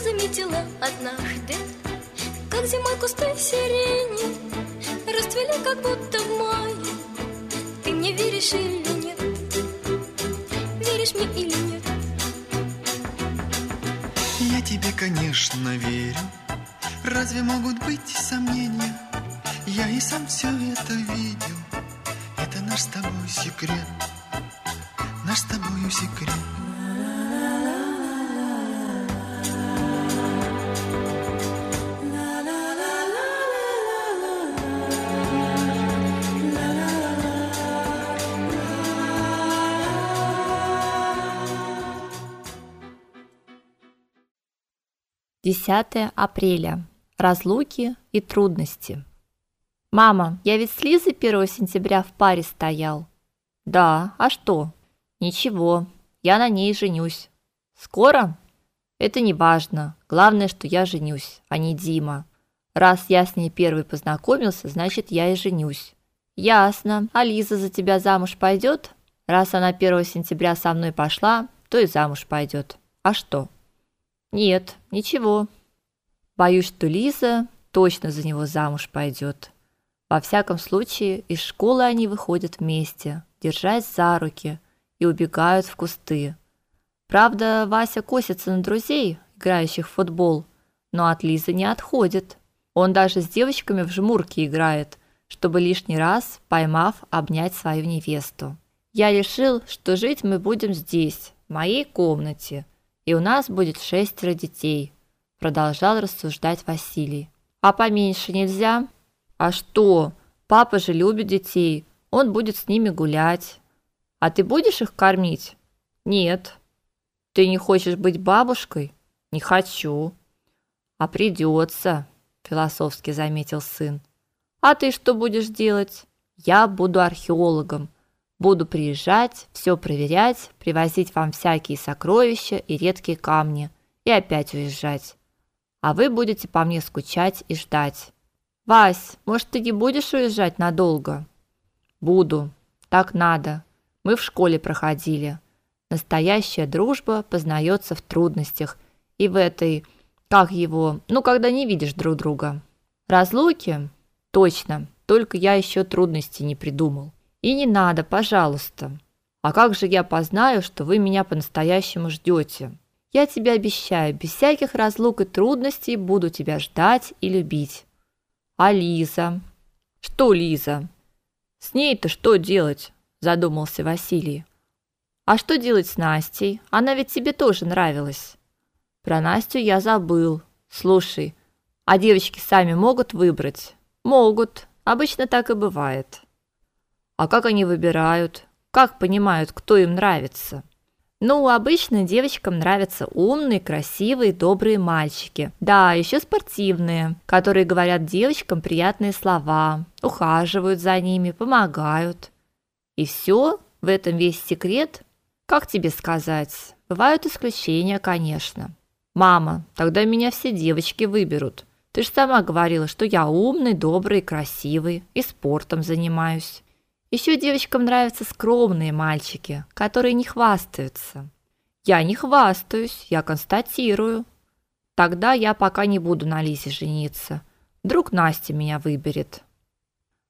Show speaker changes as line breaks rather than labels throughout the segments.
Заметила однажды, как зимой кусты сирени Расцвели как будто в мае Ты мне веришь или нет? Веришь мне или нет?
Я тебе, конечно, верю Разве могут быть сомнения? Я и сам все это видел Это наш с тобой секрет Наш с тобою секрет
Десятое апреля. Разлуки и трудности. Мама, я ведь с Лизой 1 сентября в паре стоял. Да, а что? Ничего. Я на ней женюсь. Скоро? Это не важно. Главное, что я женюсь, а не Дима. Раз я с ней первый познакомился, значит, я и женюсь. Ясно. А Лиза за тебя замуж пойдет? Раз она 1 сентября со мной пошла, то и замуж пойдет. А что? Нет, ничего. Боюсь, что Лиза точно за него замуж пойдет. Во всяком случае, из школы они выходят вместе, держась за руки, и убегают в кусты. Правда, Вася косится на друзей, играющих в футбол, но от Лизы не отходит. Он даже с девочками в жмурки играет, чтобы лишний раз, поймав, обнять свою невесту. Я решил, что жить мы будем здесь, в моей комнате, и у нас будет шестеро детей, продолжал рассуждать Василий. А поменьше нельзя? А что? Папа же любит детей. Он будет с ними гулять. А ты будешь их кормить? Нет. Ты не хочешь быть бабушкой? Не хочу. А придется, философски заметил сын. А ты что будешь делать? Я буду археологом. Буду приезжать, все проверять, привозить вам всякие сокровища и редкие камни и опять уезжать. А вы будете по мне скучать и ждать. Вась, может, ты не будешь уезжать надолго? Буду. Так надо. Мы в школе проходили. Настоящая дружба познается в трудностях и в этой, как его, ну, когда не видишь друг друга. Разлуки? Точно. Только я еще трудностей не придумал. И не надо, пожалуйста. А как же я познаю, что вы меня по-настоящему ждете? Я тебе обещаю, без всяких разлук и трудностей буду тебя ждать и любить. А Лиза? Что Лиза? С ней-то что делать? задумался Василий. А что делать с Настей? Она ведь тебе тоже нравилась. Про Настю я забыл. Слушай, а девочки сами могут выбрать? Могут. Обычно так и бывает. А как они выбирают? Как понимают, кто им нравится? Ну, обычно девочкам нравятся умные, красивые, добрые мальчики. Да, еще спортивные, которые говорят девочкам приятные слова, ухаживают за ними, помогают. И все, в этом весь секрет. Как тебе сказать? Бывают исключения, конечно. Мама, тогда меня все девочки выберут. Ты же сама говорила, что я умный, добрый, красивый и спортом занимаюсь. Еще девочкам нравятся скромные мальчики, которые не хвастаются. Я не хвастаюсь, я констатирую. Тогда я пока не буду на Лизе жениться. Вдруг Настя меня выберет.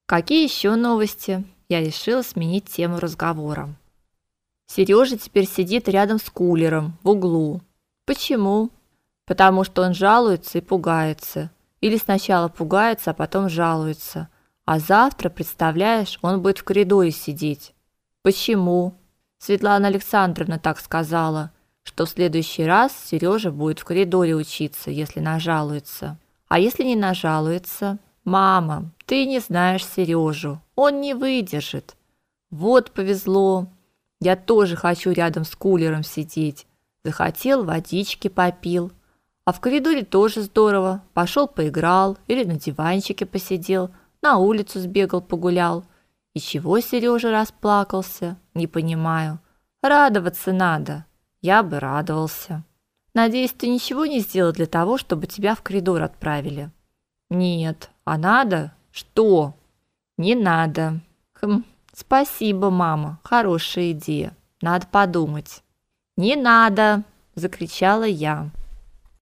Какие еще новости? Я решила сменить тему разговора. Сережа теперь сидит рядом с кулером в углу. Почему? Потому что он жалуется и пугается. Или сначала пугается, а потом жалуется. А завтра, представляешь, он будет в коридоре сидеть. Почему? Светлана Александровна так сказала, что в следующий раз Сережа будет в коридоре учиться, если нажалуется. А если не нажалуется? Мама, ты не знаешь Сережу. Он не выдержит. Вот повезло. Я тоже хочу рядом с кулером сидеть. Захотел водички попил. А в коридоре тоже здорово. Пошел поиграл или на диванчике посидел на улицу сбегал, погулял. И чего Сережа расплакался? Не понимаю. Радоваться надо. Я бы радовался. Надеюсь, ты ничего не сделал для того, чтобы тебя в коридор отправили. Нет, а надо? Что? Не надо. Хм, спасибо, мама. Хорошая идея. Надо подумать. Не надо, закричала я.